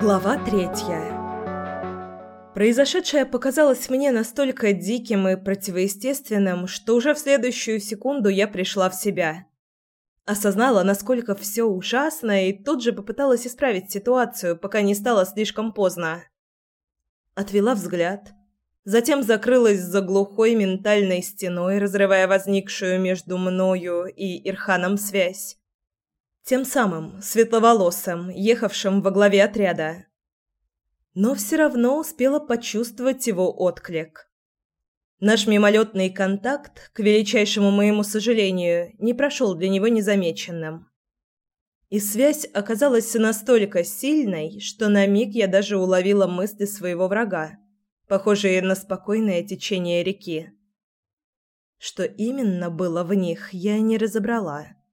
Глава третья Произошедшее показалось мне настолько диким и противоестественным, что уже в следующую секунду я пришла в себя. Осознала, насколько все ужасно, и тут же попыталась исправить ситуацию, пока не стало слишком поздно. Отвела взгляд. Затем закрылась за глухой ментальной стеной, разрывая возникшую между мною и Ирханом связь. Тем самым, светловолосым, ехавшим во главе отряда. Но все равно успела почувствовать его отклик. Наш мимолетный контакт, к величайшему моему сожалению, не прошел для него незамеченным. И связь оказалась настолько сильной, что на миг я даже уловила мысли своего врага, похожие на спокойное течение реки. Что именно было в них, я не разобрала.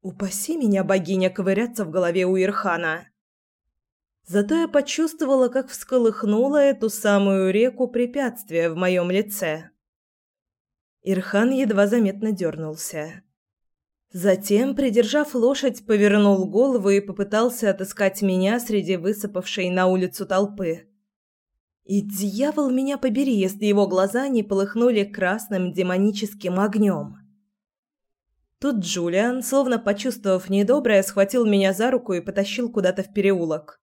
Упаси меня, богиня, ковыряться в голове у Ирхана. Зато я почувствовала, как всколыхнула эту самую реку препятствия в моем лице. Ирхан едва заметно дернулся. Затем, придержав лошадь, повернул голову и попытался отыскать меня среди высыпавшей на улицу толпы. И дьявол меня побери, если его глаза не полыхнули красным демоническим огнем. Тут Джулиан, словно почувствовав недоброе, схватил меня за руку и потащил куда-то в переулок.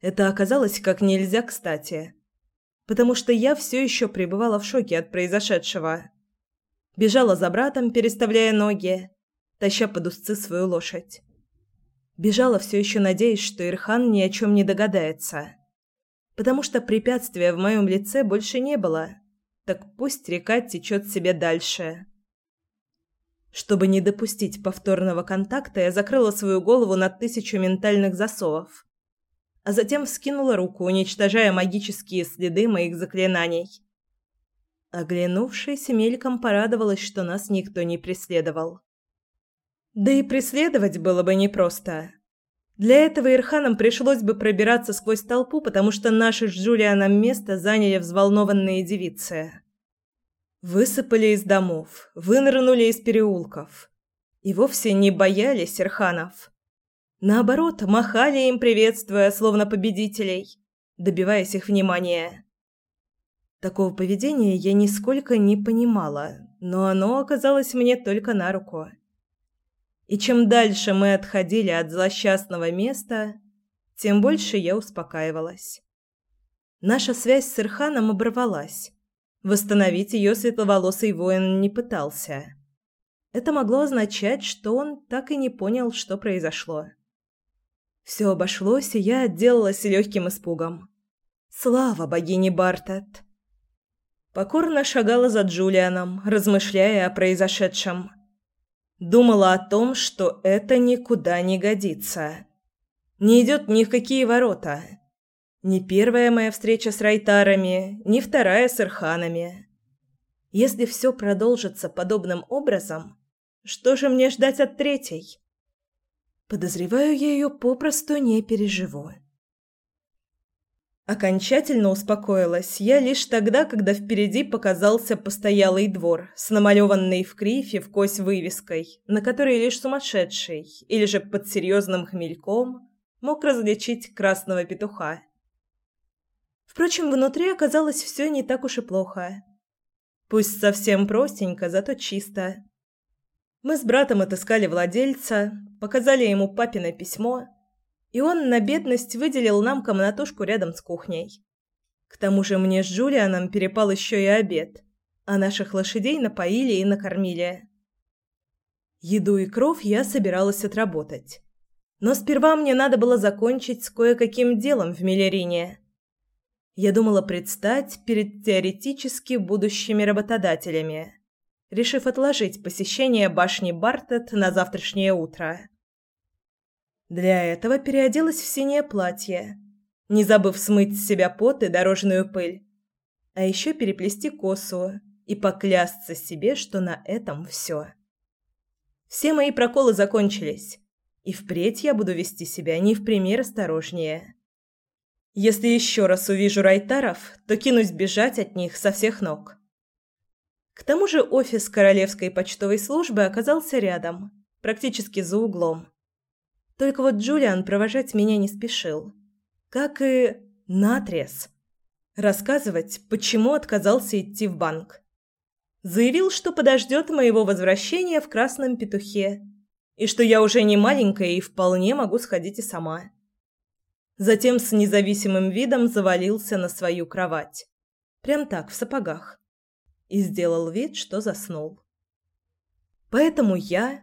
Это оказалось как нельзя кстати, потому что я все еще пребывала в шоке от произошедшего. Бежала за братом, переставляя ноги, таща под узцы свою лошадь. Бежала все еще надеясь, что Ирхан ни о чем не догадается. Потому что препятствия в моем лице больше не было. Так пусть река течет себе дальше. Чтобы не допустить повторного контакта, я закрыла свою голову на тысячу ментальных засовов, а затем вскинула руку, уничтожая магические следы моих заклинаний. Оглянувшись, мельком порадовалась, что нас никто не преследовал. Да и преследовать было бы непросто. Для этого Ирханам пришлось бы пробираться сквозь толпу, потому что наше с Джулианом место заняли взволнованные девицы. Высыпали из домов, вынырнули из переулков. И вовсе не боялись Ирханов. Наоборот, махали им, приветствуя, словно победителей, добиваясь их внимания. Такого поведения я нисколько не понимала, но оно оказалось мне только на руку. И чем дальше мы отходили от злосчастного места, тем больше я успокаивалась. Наша связь с Ирханом оборвалась. Восстановить ее светловолосый воин не пытался. Это могло означать, что он так и не понял, что произошло. Все обошлось, и я отделалась легким испугом. Слава богине Бартет! Покорно шагала за Джулианом, размышляя о произошедшем. Думала о том, что это никуда не годится. Не идет ни в какие ворота. Ни первая моя встреча с Райтарами, ни вторая с Ирханами. Если все продолжится подобным образом, что же мне ждать от третьей? Подозреваю, я ее попросту не переживу. Окончательно успокоилась я лишь тогда, когда впереди показался постоялый двор с намалеванной в крифе в кость вывеской, на которой лишь сумасшедший или же под серьезным хмельком мог различить красного петуха. Впрочем, внутри оказалось все не так уж и плохо. Пусть совсем простенько, зато чисто. Мы с братом отыскали владельца, показали ему папино письмо, и он на бедность выделил нам комнатушку рядом с кухней. К тому же мне с Джулианом перепал еще и обед, а наших лошадей напоили и накормили. Еду и кров я собиралась отработать. Но сперва мне надо было закончить с кое-каким делом в Миллерине я думала предстать перед теоретически будущими работодателями, решив отложить посещение башни Бартет на завтрашнее утро. Для этого переоделась в синее платье, не забыв смыть с себя пот и дорожную пыль, а еще переплести косу и поклясться себе, что на этом все. Все мои проколы закончились, и впредь я буду вести себя не в пример осторожнее. Если еще раз увижу райтаров, то кинусь бежать от них со всех ног. К тому же офис Королевской почтовой службы оказался рядом, практически за углом. Только вот Джулиан провожать меня не спешил. Как и наотрез. Рассказывать, почему отказался идти в банк. Заявил, что подождет моего возвращения в красном петухе, и что я уже не маленькая и вполне могу сходить и сама. Затем с независимым видом завалился на свою кровать. Прям так, в сапогах. И сделал вид, что заснул. Поэтому я...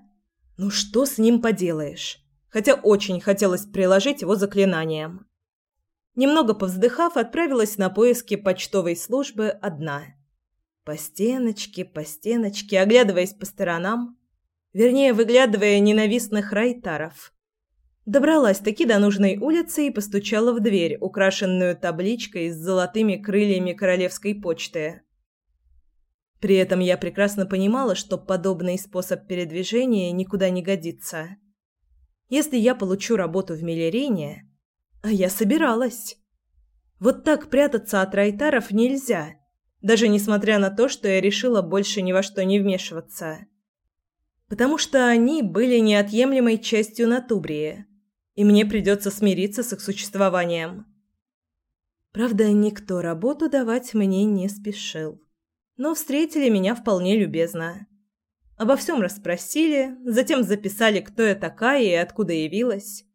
Ну что с ним поделаешь? Хотя очень хотелось приложить его заклинанием. Немного повздыхав, отправилась на поиски почтовой службы одна. По стеночке, по стеночке, оглядываясь по сторонам, вернее, выглядывая ненавистных райтаров. Добралась таки до нужной улицы и постучала в дверь, украшенную табличкой с золотыми крыльями королевской почты. При этом я прекрасно понимала, что подобный способ передвижения никуда не годится. Если я получу работу в Миллерине, а я собиралась. Вот так прятаться от райтаров нельзя, даже несмотря на то, что я решила больше ни во что не вмешиваться. Потому что они были неотъемлемой частью Натубрии, и мне придется смириться с их существованием. Правда, никто работу давать мне не спешил но встретили меня вполне любезно. Обо всем расспросили, затем записали, кто я такая и откуда явилась.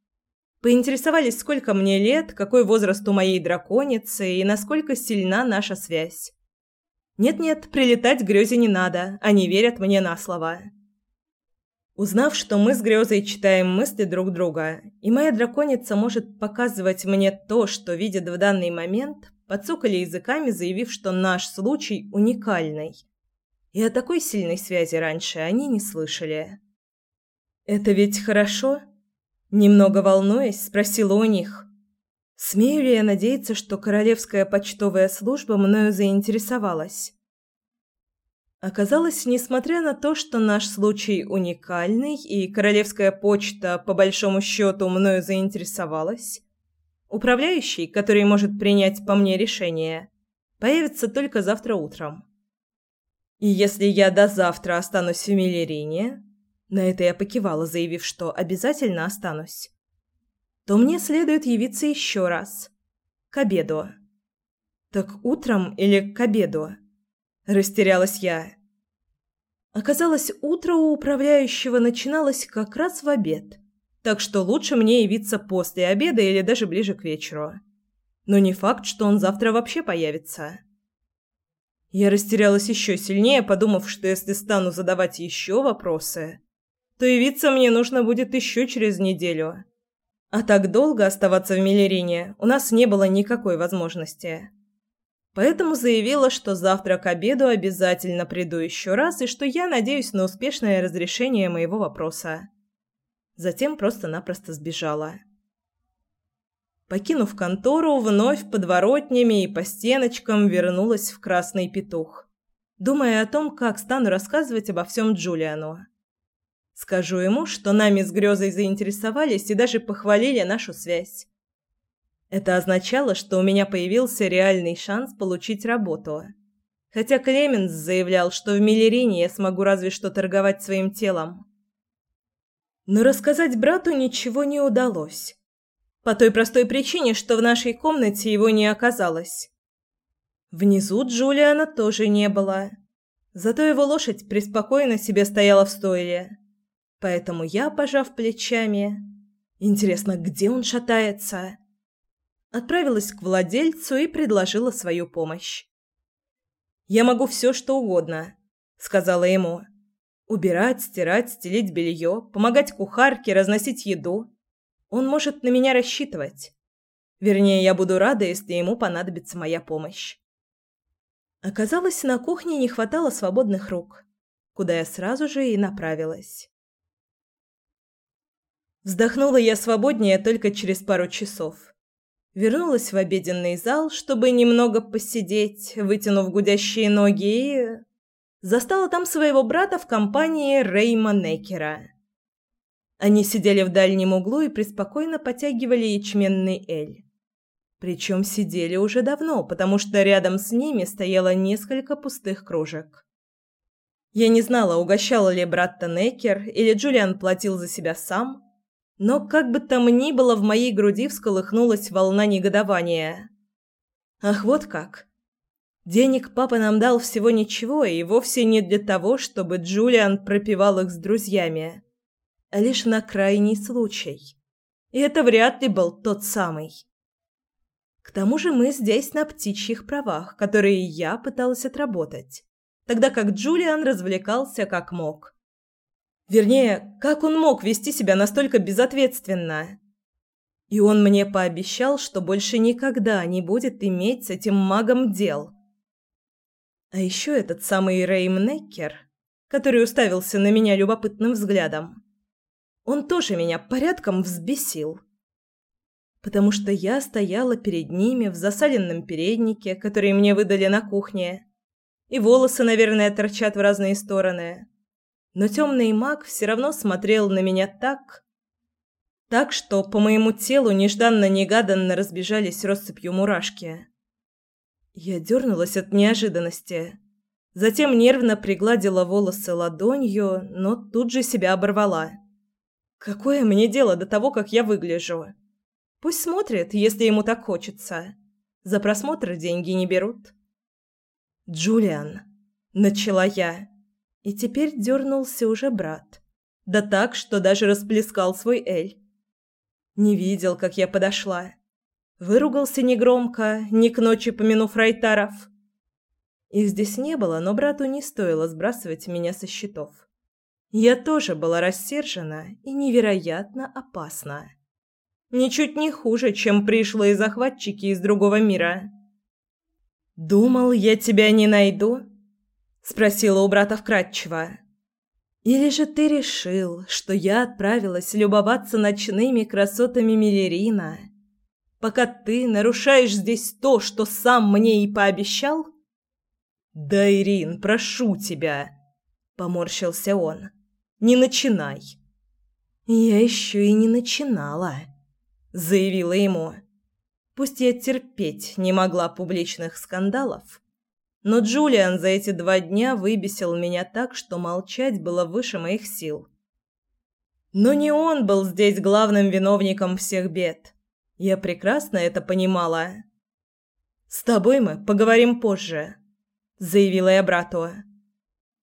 Поинтересовались, сколько мне лет, какой возраст у моей драконицы и насколько сильна наша связь. Нет-нет, прилетать грёзе не надо, они верят мне на слово. Узнав, что мы с Грёзой читаем мысли друг друга, и моя драконица может показывать мне то, что видит в данный момент, подсокали языками, заявив, что наш случай уникальный. И о такой сильной связи раньше они не слышали. «Это ведь хорошо?» Немного волнуясь, спросила у них. «Смею ли я надеяться, что королевская почтовая служба мною заинтересовалась?» Оказалось, несмотря на то, что наш случай уникальный и королевская почта по большому счету мною заинтересовалась, Управляющий, который может принять по мне решение, появится только завтра утром. И если я до завтра останусь в Миллерине, на это я покивала, заявив, что обязательно останусь, то мне следует явиться еще раз. К обеду. Так утром или к обеду? Растерялась я. Оказалось, утро у управляющего начиналось как раз в обед так что лучше мне явиться после обеда или даже ближе к вечеру. Но не факт, что он завтра вообще появится. Я растерялась еще сильнее, подумав, что если стану задавать еще вопросы, то явиться мне нужно будет еще через неделю. А так долго оставаться в Миллерине у нас не было никакой возможности. Поэтому заявила, что завтра к обеду обязательно приду еще раз и что я надеюсь на успешное разрешение моего вопроса. Затем просто-напросто сбежала. Покинув контору, вновь подворотнями и по стеночкам вернулась в Красный Петух, думая о том, как стану рассказывать обо всем Джулиану. Скажу ему, что нами с Грёзой заинтересовались и даже похвалили нашу связь. Это означало, что у меня появился реальный шанс получить работу. Хотя Клеменс заявлял, что в Миллерине я смогу разве что торговать своим телом. Но рассказать брату ничего не удалось. По той простой причине, что в нашей комнате его не оказалось. Внизу Джулиана тоже не было. Зато его лошадь преспокойно себе стояла в стойле. Поэтому я, пожав плечами, интересно, где он шатается, отправилась к владельцу и предложила свою помощь. «Я могу все, что угодно», — сказала ему. Убирать, стирать, стелить белье, помогать кухарке, разносить еду. Он может на меня рассчитывать. Вернее, я буду рада, если ему понадобится моя помощь. Оказалось, на кухне не хватало свободных рук, куда я сразу же и направилась. Вздохнула я свободнее только через пару часов. Вернулась в обеденный зал, чтобы немного посидеть, вытянув гудящие ноги и застала там своего брата в компании Рейма Некера. Они сидели в дальнем углу и преспокойно потягивали ячменный эль. Причем сидели уже давно, потому что рядом с ними стояло несколько пустых кружек. Я не знала, угощал ли брат Некер или Джулиан платил за себя сам, Но как бы там ни было, в моей груди всколыхнулась волна негодования. Ах, вот как. Денег папа нам дал всего ничего, и вовсе не для того, чтобы Джулиан пропивал их с друзьями, а лишь на крайний случай. И это вряд ли был тот самый. К тому же мы здесь на птичьих правах, которые я пыталась отработать, тогда как Джулиан развлекался как мог. Вернее, как он мог вести себя настолько безответственно? И он мне пообещал, что больше никогда не будет иметь с этим магом дел. А еще этот самый Рейм Неккер, который уставился на меня любопытным взглядом. Он тоже меня порядком взбесил. Потому что я стояла перед ними в засаленном переднике, который мне выдали на кухне, и волосы, наверное, торчат в разные стороны. Но темный маг все равно смотрел на меня так, так что по моему телу нежданно-негаданно разбежались россыпью мурашки. Я дернулась от неожиданности. Затем нервно пригладила волосы ладонью, но тут же себя оборвала. Какое мне дело до того, как я выгляжу? Пусть смотрит, если ему так хочется. За просмотр деньги не берут. Джулиан, начала я, и теперь дернулся уже брат. Да так, что даже расплескал свой эль. Не видел, как я подошла. Выругался негромко, не к ночи помянув Райтаров. Их здесь не было, но брату не стоило сбрасывать меня со счетов. Я тоже была рассержена и невероятно опасна. Ничуть не хуже, чем пришлые захватчики из другого мира. «Думал, я тебя не найду?» — спросила у брата вкратчиво. «Или же ты решил, что я отправилась любоваться ночными красотами Миллерина?» пока ты нарушаешь здесь то, что сам мне и пообещал? Да, Ирин, прошу тебя, поморщился он. Не начинай. Я еще и не начинала, заявила ему. Пусть я терпеть не могла публичных скандалов, но Джулиан за эти два дня выбесил меня так, что молчать было выше моих сил. Но не он был здесь главным виновником всех бед. Я прекрасно это понимала. «С тобой мы поговорим позже», — заявила я брату.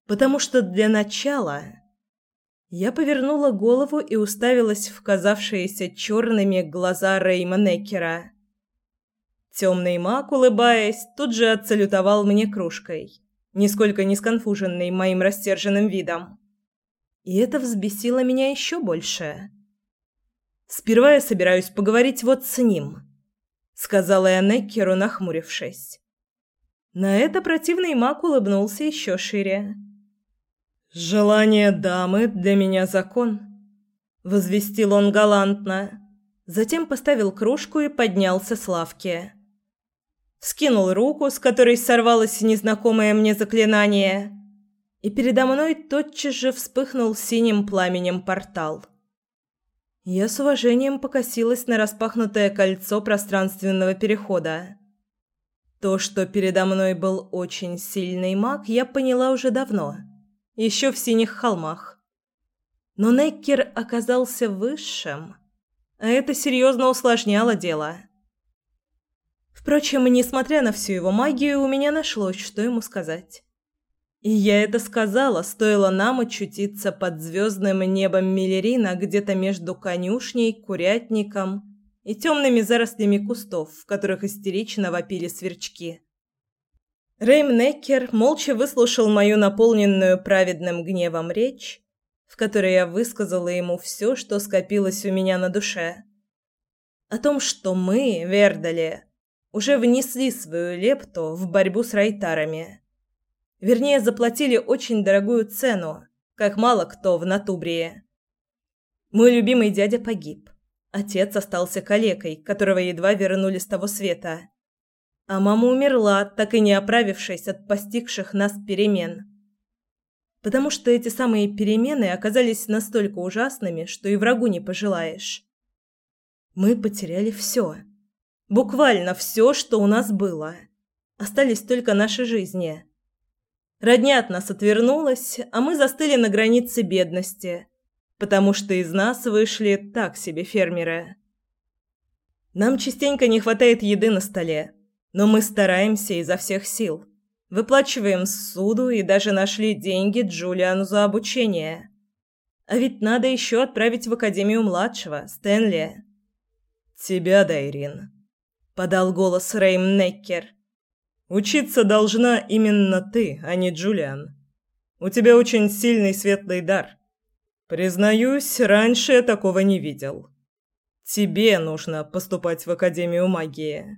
«Потому что для начала...» Я повернула голову и уставилась в казавшиеся черными глаза Рейма Неккера. Темный маг, улыбаясь, тут же отсалютовал мне кружкой, нисколько не сконфуженный моим растерженным видом. И это взбесило меня еще больше. Сперва я собираюсь поговорить вот с ним, сказала я Неккеру, нахмурившись. На это противный маг улыбнулся еще шире. Желание дамы для меня закон, возвестил он галантно. Затем поставил кружку и поднялся с лавки. Скинул руку, с которой сорвалось незнакомое мне заклинание, и передо мной тотчас же вспыхнул синим пламенем портал. Я с уважением покосилась на распахнутое кольцо пространственного перехода. То, что передо мной был очень сильный маг, я поняла уже давно, еще в синих холмах. Но Неккер оказался высшим, а это серьезно усложняло дело. Впрочем, несмотря на всю его магию, у меня нашлось, что ему сказать. И я это сказала, стоило нам очутиться под звездным небом Миллерина где-то между конюшней, курятником и темными зарослями кустов, в которых истерично вопили сверчки. Рейм Неккер молча выслушал мою наполненную праведным гневом речь, в которой я высказала ему все, что скопилось у меня на душе. О том, что мы, Вердали, уже внесли свою лепту в борьбу с райтарами Вернее, заплатили очень дорогую цену, как мало кто в Натубрии. Мой любимый дядя погиб. Отец остался калекой, которого едва вернули с того света. А мама умерла, так и не оправившись от постигших нас перемен. Потому что эти самые перемены оказались настолько ужасными, что и врагу не пожелаешь. Мы потеряли все. Буквально все, что у нас было. Остались только наши жизни. Родня от нас отвернулась, а мы застыли на границе бедности, потому что из нас вышли так себе фермеры. Нам частенько не хватает еды на столе, но мы стараемся изо всех сил. Выплачиваем суду и даже нашли деньги Джулиану за обучение. А ведь надо еще отправить в Академию младшего, Стэнли. «Тебя, Дайрин», — подал голос Рейм Неккер. «Учиться должна именно ты, а не Джулиан. У тебя очень сильный светлый дар. Признаюсь, раньше я такого не видел. Тебе нужно поступать в Академию магии».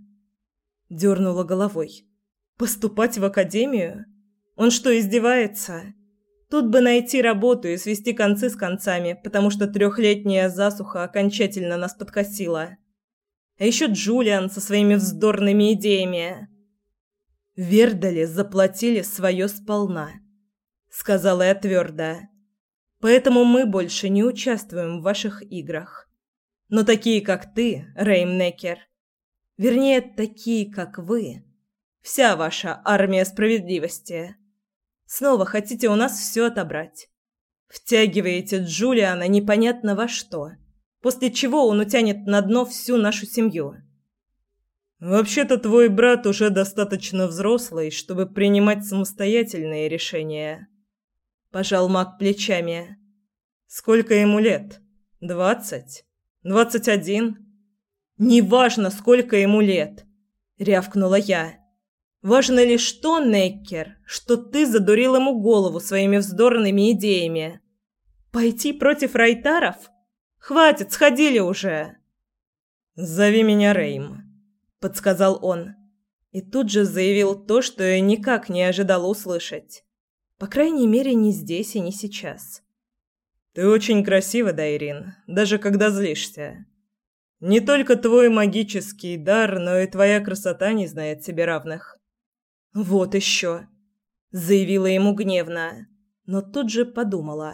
Дернула головой. «Поступать в Академию? Он что, издевается?» Тут бы найти работу и свести концы с концами, потому что трехлетняя засуха окончательно нас подкосила. А еще Джулиан со своими вздорными идеями. Вердали заплатили свое сполна, сказала я твердо. Поэтому мы больше не участвуем в ваших играх. Но такие, как ты, Реймнекер, вернее, такие, как вы, вся ваша армия справедливости – Снова хотите у нас все отобрать. Втягиваете Джулиана непонятно во что, после чего он утянет на дно всю нашу семью. Вообще-то твой брат уже достаточно взрослый, чтобы принимать самостоятельные решения. Пожал Мак плечами. Сколько ему лет? Двадцать? Двадцать один? Неважно, сколько ему лет, рявкнула я. Важно лишь то, Неккер, что ты задурил ему голову своими вздорными идеями. Пойти против райтаров? Хватит, сходили уже. Зови меня Рейм, подсказал он. И тут же заявил то, что я никак не ожидала услышать. По крайней мере, не здесь и не сейчас. Ты очень красива, Дайрин, даже когда злишься. Не только твой магический дар, но и твоя красота не знает себе равных. «Вот еще!» – заявила ему гневно, но тут же подумала.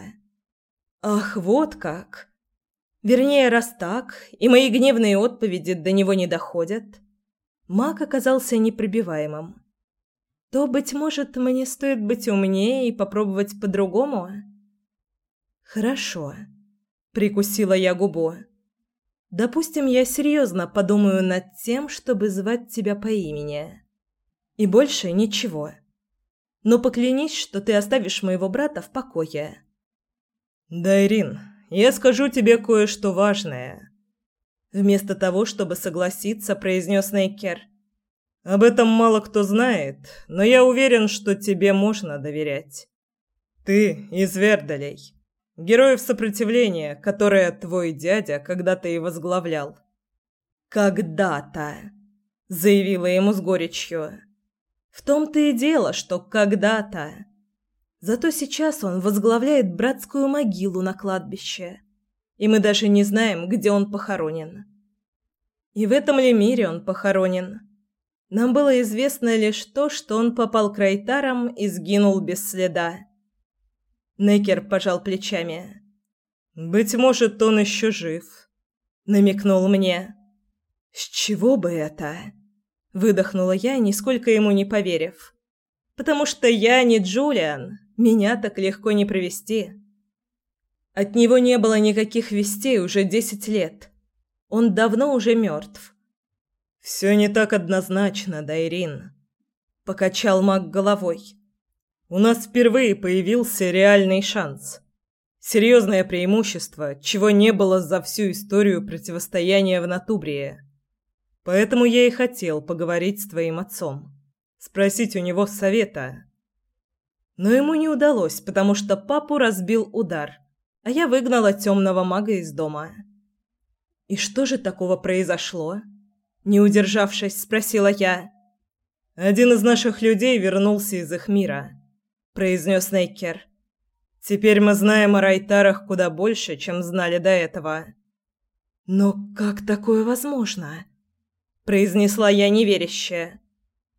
«Ах, вот как!» Вернее, раз так, и мои гневные отповеди до него не доходят, маг оказался непробиваемым. То, быть может, мне стоит быть умнее и попробовать по-другому? Хорошо. Прикусила я губу. Допустим, я серьезно подумаю над тем, чтобы звать тебя по имени. И больше ничего. Но поклянись, что ты оставишь моего брата в покое. Дайрин, я скажу тебе кое-что важное. Вместо того, чтобы согласиться, произнес Нейкер. Об этом мало кто знает, но я уверен, что тебе можно доверять. Ты из Вердалей, героев сопротивления, которое твой дядя когда-то и возглавлял. Когда-то, заявила ему с горечью. В том-то и дело, что когда-то. Зато сейчас он возглавляет братскую могилу на кладбище, и мы даже не знаем, где он похоронен. И в этом ли мире он похоронен? Нам было известно лишь то, что он попал к Райтарам и сгинул без следа. Некер пожал плечами. «Быть может, он еще жив», — намекнул мне. «С чего бы это?» Выдохнула я, нисколько ему не поверив. «Потому что я не Джулиан. Меня так легко не провести». От него не было никаких вестей уже десять лет. Он давно уже мертв. «Все не так однозначно, Дайрин», — покачал маг головой. «У нас впервые появился реальный шанс. Серьезное преимущество, чего не было за всю историю противостояния в Натубрии. Поэтому я и хотел поговорить с твоим отцом. Спросить у него совета. Но ему не удалось, потому что папу разбил удар, а я выгнала темного мага из дома. «И что же такого произошло?» Не удержавшись, спросила я. «Один из наших людей вернулся из их мира», — произнес Нейкер. «Теперь мы знаем о Райтарах куда больше, чем знали до этого». «Но как такое возможно?» произнесла я неверяще.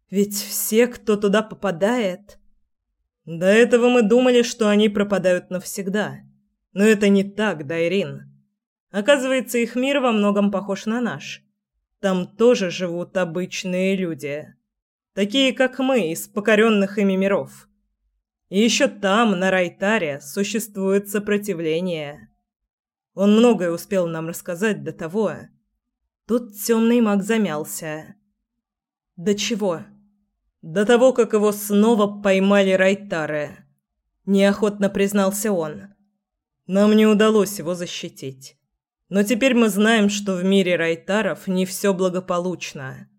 Ведь все, кто туда попадает, до этого мы думали, что они пропадают навсегда. Но это не так, Дайрин. Оказывается, их мир во многом похож на наш. Там тоже живут обычные люди, такие как мы из покоренных ими миров. И еще там, на Райтаре, существует сопротивление. Он многое успел нам рассказать до того. Тут темный маг замялся. До чего? До того, как его снова поймали Райтары. Неохотно признался он. Нам не удалось его защитить. Но теперь мы знаем, что в мире Райтаров не все благополучно.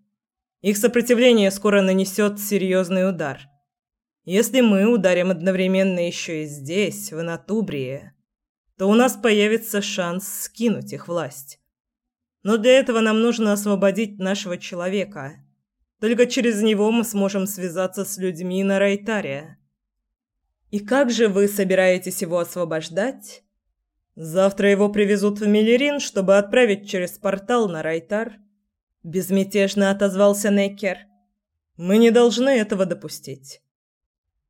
Их сопротивление скоро нанесет серьезный удар. Если мы ударим одновременно еще и здесь, в Натубрии, то у нас появится шанс скинуть их власть. Но для этого нам нужно освободить нашего человека. Только через него мы сможем связаться с людьми на Райтаре. И как же вы собираетесь его освобождать? Завтра его привезут в Миллерин, чтобы отправить через портал на Райтар. Безмятежно отозвался Неккер. Мы не должны этого допустить.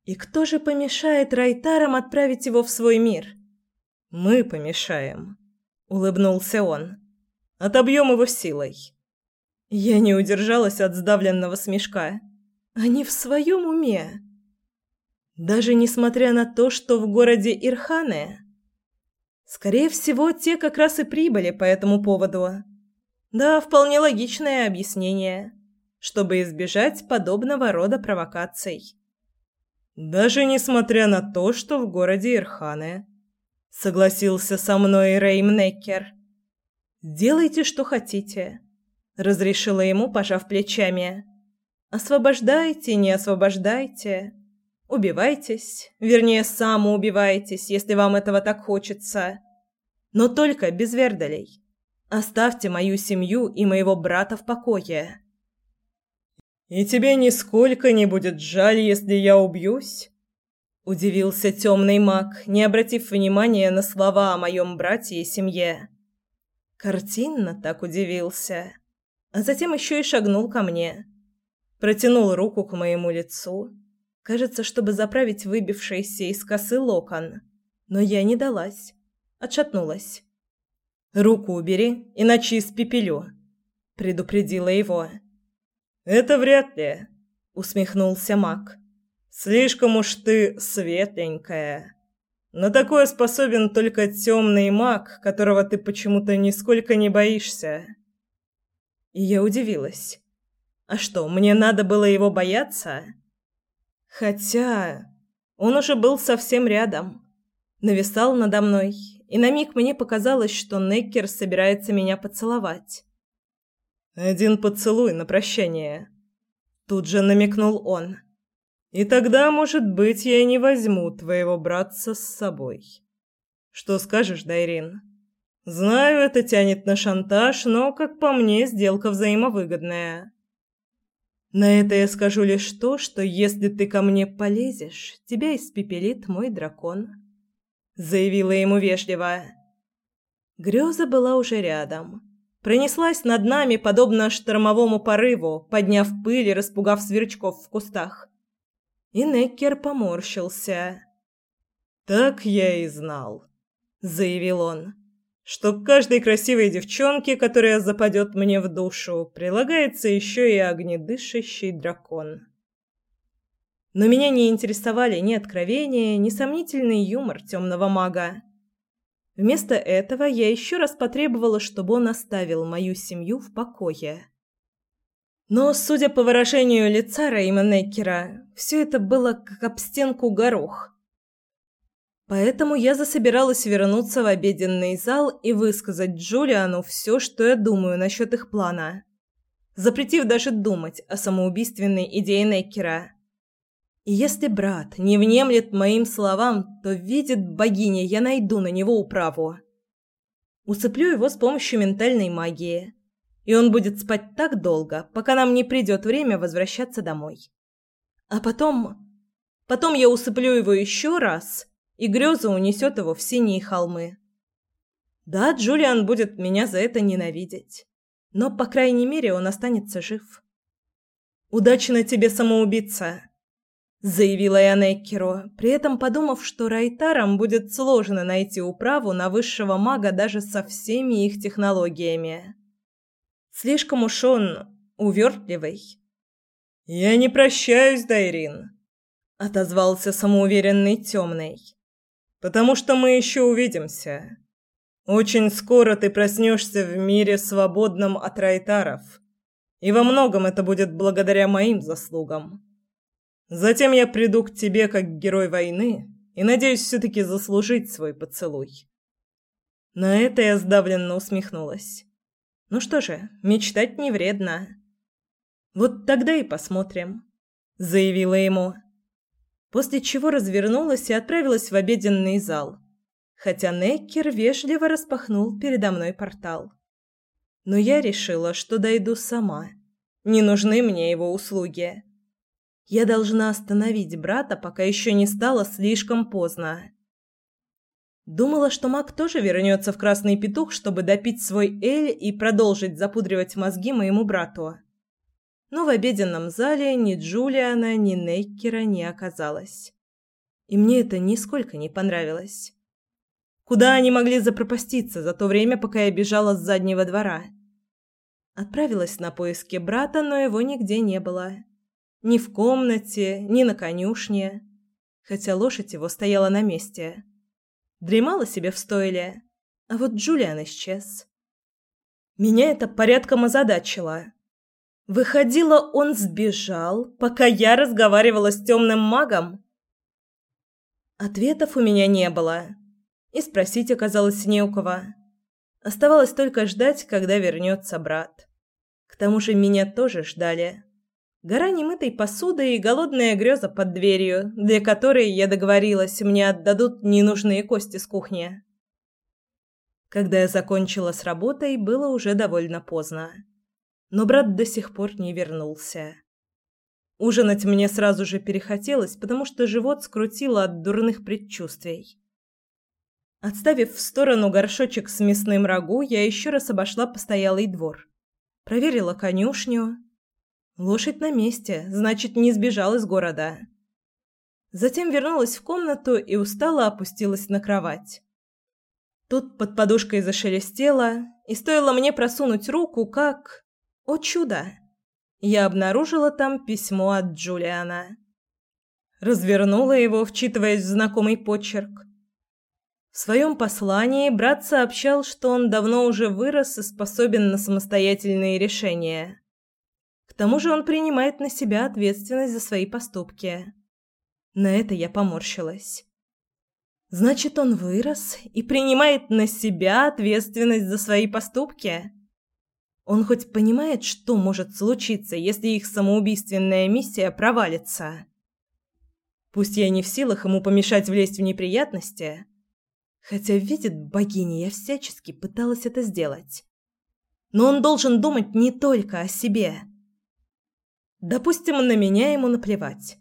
И кто же помешает Райтарам отправить его в свой мир? Мы помешаем, улыбнулся он. Отобьем его силой. Я не удержалась от сдавленного смешка. Они в своем уме. Даже несмотря на то, что в городе Ирхане... Скорее всего, те как раз и прибыли по этому поводу. Да, вполне логичное объяснение, чтобы избежать подобного рода провокаций. Даже несмотря на то, что в городе Ирхане, согласился со мной Рейм Неккер. Делайте, что хотите, разрешила ему, пожав плечами. Освобождайте, не освобождайте. Убивайтесь, вернее, самоубивайтесь, если вам этого так хочется. Но только без вердалей. Оставьте мою семью и моего брата в покое. И тебе нисколько не будет жаль, если я убьюсь? Удивился темный маг, не обратив внимания на слова о моем брате и семье. Картинно так удивился, а затем еще и шагнул ко мне. Протянул руку к моему лицу. Кажется, чтобы заправить выбившийся из косы локон. Но я не далась. Отшатнулась. Руку убери, иначе испепелю, предупредила его. Это вряд ли, усмехнулся Мак. Слишком уж ты светленькая. На такое способен только темный маг, которого ты почему-то нисколько не боишься. И я удивилась. А что, мне надо было его бояться? Хотя он уже был совсем рядом. Нависал надо мной и на миг мне показалось, что Неккер собирается меня поцеловать. «Один поцелуй на прощание», — тут же намекнул он. «И тогда, может быть, я не возьму твоего братца с собой. Что скажешь, Дайрин? Знаю, это тянет на шантаж, но, как по мне, сделка взаимовыгодная». На это я скажу лишь то, что если ты ко мне полезешь, тебя испепелит мой дракон заявила ему вежливо. Греза была уже рядом. Пронеслась над нами, подобно штормовому порыву, подняв пыль и распугав сверчков в кустах. И Неккер поморщился. «Так я и знал», — заявил он, — «что к каждой красивой девчонке, которая западет мне в душу, прилагается еще и огнедышащий дракон». Но меня не интересовали ни откровения, ни сомнительный юмор темного мага. Вместо этого я еще раз потребовала, чтобы он оставил мою семью в покое. Но, судя по выражению лица Рейма Неккера, все это было как об стенку горох. Поэтому я засобиралась вернуться в обеденный зал и высказать Джулиану все, что я думаю насчет их плана, запретив даже думать о самоубийственной идее Неккера. И если брат не внемлет моим словам, то видит богиня, я найду на него управу. Усыплю его с помощью ментальной магии, и он будет спать так долго, пока нам не придет время возвращаться домой. А потом... Потом я усыплю его еще раз, и греза унесет его в синие холмы. Да, Джулиан будет меня за это ненавидеть, но, по крайней мере, он останется жив. «Удачно тебе, самоубийца!» заявила я Неккеру, при этом подумав, что Райтарам будет сложно найти управу на высшего мага даже со всеми их технологиями. Слишком уж он увертливый. «Я не прощаюсь, Дайрин», — отозвался самоуверенный темный. «Потому что мы еще увидимся. Очень скоро ты проснешься в мире, свободном от райтаров. И во многом это будет благодаря моим заслугам. Затем я приду к тебе как герой войны и надеюсь все-таки заслужить свой поцелуй. На это я сдавленно усмехнулась. Ну что же, мечтать не вредно. Вот тогда и посмотрим, заявила ему. После чего развернулась и отправилась в обеденный зал, хотя Неккер вежливо распахнул передо мной портал. Но я решила, что дойду сама. Не нужны мне его услуги. Я должна остановить брата, пока еще не стало слишком поздно. Думала, что Мак тоже вернется в Красный Петух, чтобы допить свой эль и продолжить запудривать мозги моему брату. Но в обеденном зале ни Джулиана, ни Нейкера не оказалось. И мне это нисколько не понравилось. Куда они могли запропаститься за то время, пока я бежала с заднего двора? Отправилась на поиски брата, но его нигде не было. Ни в комнате, ни на конюшне, хотя лошадь его стояла на месте. Дремала себе в стойле, а вот Джулиан исчез. Меня это порядком озадачило. Выходило, он сбежал, пока я разговаривала с темным магом? Ответов у меня не было, и спросить оказалось не у кого. Оставалось только ждать, когда вернется брат. К тому же меня тоже ждали. Гора немытой посуды и голодная греза под дверью, для которой, я договорилась, мне отдадут ненужные кости с кухни. Когда я закончила с работой, было уже довольно поздно. Но брат до сих пор не вернулся. Ужинать мне сразу же перехотелось, потому что живот скрутило от дурных предчувствий. Отставив в сторону горшочек с мясным рагу, я еще раз обошла постоялый двор. Проверила конюшню, Лошадь на месте, значит, не сбежал из города. Затем вернулась в комнату и устало опустилась на кровать. Тут под подушкой зашелестело, и стоило мне просунуть руку, как... О чудо! Я обнаружила там письмо от Джулиана. Развернула его, вчитываясь в знакомый почерк. В своем послании брат сообщал, что он давно уже вырос и способен на самостоятельные решения. К тому же он принимает на себя ответственность за свои поступки. На это я поморщилась. Значит, он вырос и принимает на себя ответственность за свои поступки. Он хоть понимает, что может случиться, если их самоубийственная миссия провалится. Пусть я не в силах ему помешать влезть в неприятности, хотя видит богиня, я всячески пыталась это сделать. Но он должен думать не только о себе. Допустим, на меня ему наплевать.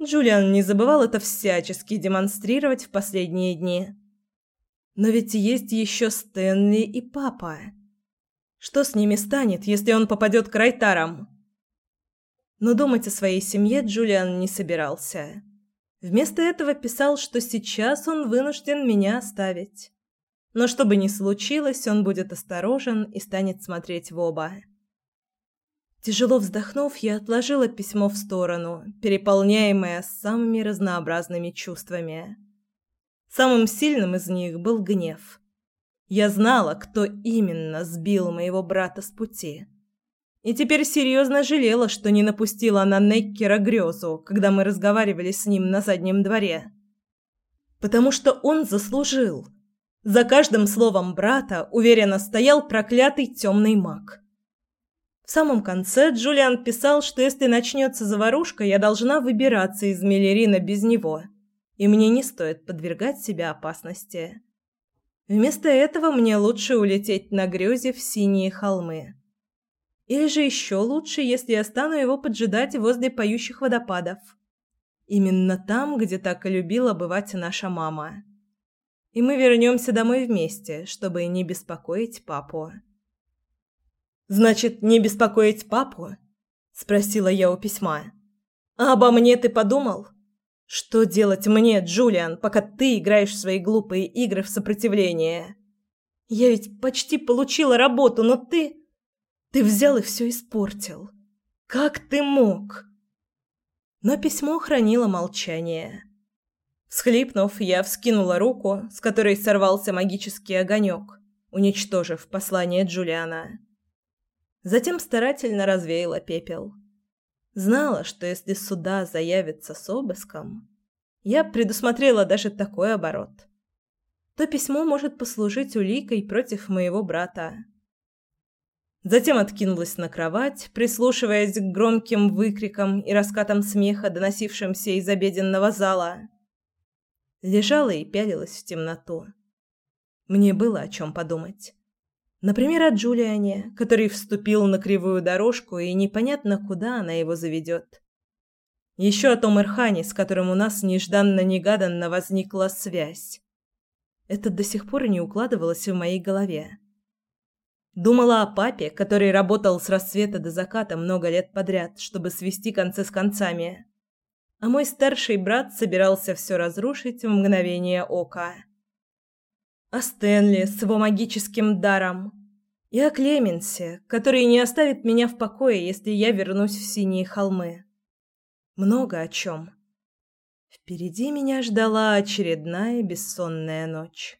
Джулиан не забывал это всячески демонстрировать в последние дни. Но ведь есть еще Стэнли и папа. Что с ними станет, если он попадет к Райтарам? Но думать о своей семье Джулиан не собирался. Вместо этого писал, что сейчас он вынужден меня оставить. Но что бы ни случилось, он будет осторожен и станет смотреть в оба. Тяжело вздохнув, я отложила письмо в сторону, переполняемое самыми разнообразными чувствами. Самым сильным из них был гнев. Я знала, кто именно сбил моего брата с пути. И теперь серьезно жалела, что не напустила на Неккера грезу, когда мы разговаривали с ним на заднем дворе. Потому что он заслужил. За каждым словом брата уверенно стоял проклятый темный маг. В самом конце Джулиан писал, что если начнется заварушка, я должна выбираться из Миллерина без него, и мне не стоит подвергать себя опасности. Вместо этого мне лучше улететь на грёзе в синие холмы. Или же еще лучше, если я стану его поджидать возле поющих водопадов. Именно там, где так и любила бывать наша мама. И мы вернемся домой вместе, чтобы не беспокоить папу. Значит, не беспокоить папу? спросила я у письма. А обо мне ты подумал? Что делать мне, Джулиан, пока ты играешь в свои глупые игры в сопротивление? Я ведь почти получила работу, но ты ты взял и все испортил. Как ты мог? Но письмо хранило молчание. Всхлипнув, я вскинула руку, с которой сорвался магический огонек, уничтожив послание Джулиана. Затем старательно развеяла пепел. Знала, что если сюда заявится с обыском, я предусмотрела даже такой оборот. То письмо может послужить уликой против моего брата. Затем откинулась на кровать, прислушиваясь к громким выкрикам и раскатам смеха, доносившимся из обеденного зала. Лежала и пялилась в темноту. Мне было о чем подумать. Например, о Джулиане, который вступил на кривую дорожку, и непонятно, куда она его заведет. Еще о том Ирхане, с которым у нас нежданно-негаданно возникла связь. Это до сих пор не укладывалось в моей голове. Думала о папе, который работал с рассвета до заката много лет подряд, чтобы свести концы с концами. А мой старший брат собирался все разрушить в мгновение ока. О Стэнли с его магическим даром. И о Клеменсе, который не оставит меня в покое, если я вернусь в Синие холмы. Много о чем. Впереди меня ждала очередная бессонная ночь.